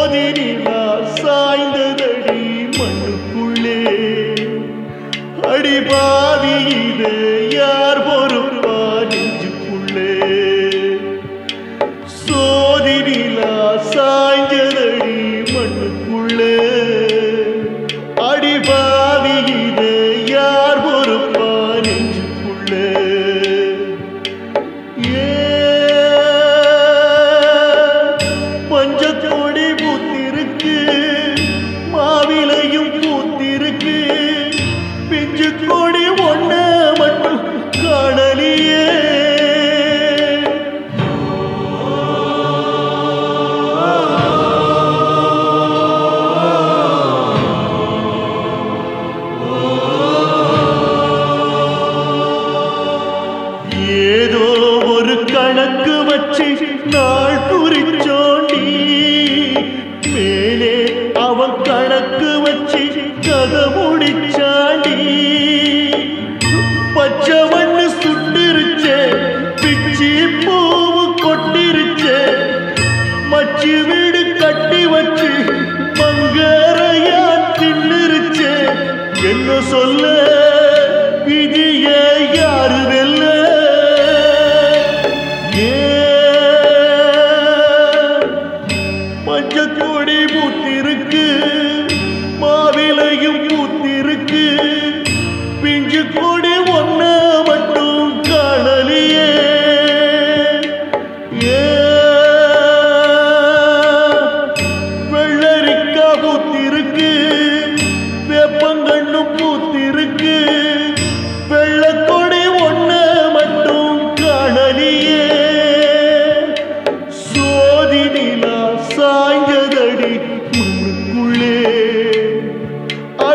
சோதினிலா சாய்ந்ததடி மண்ணுக்குள்ளே. அடிபாதி நாள் குறிச்சோண்டி. மேலே அவன் கணக்கு வச்சு கதை முடிச்சாண்டி. பச்சை மண்ணு சுட்டிருச்சே பிச்சி பூவு கொட்டிருச்சே. மச்சு வீடு கட்டி வச்சு மங்கரையா தின்னுருச்சே. என்ன சொல்ல மஞ்சக்கொடி பூத்திருக்கு மாவிலையும் பூத்திருக்கு. பிஞ்சு கொடி ஒன்ன மட்டும் காணலியே. ஏ வெள்ளரிக்கா பூத்திருக்கு வேப்பங்கண்ணும் பூத்திருக்கு.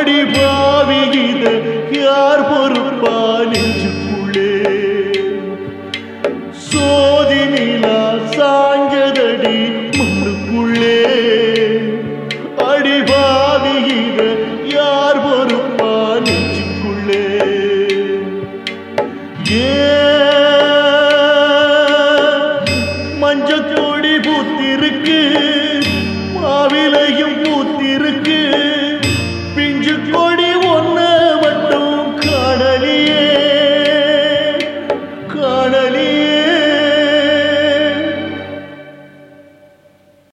அடி பாவி இது யார் பொறுப்பா நெஞ்சுக்குள்ளே சோ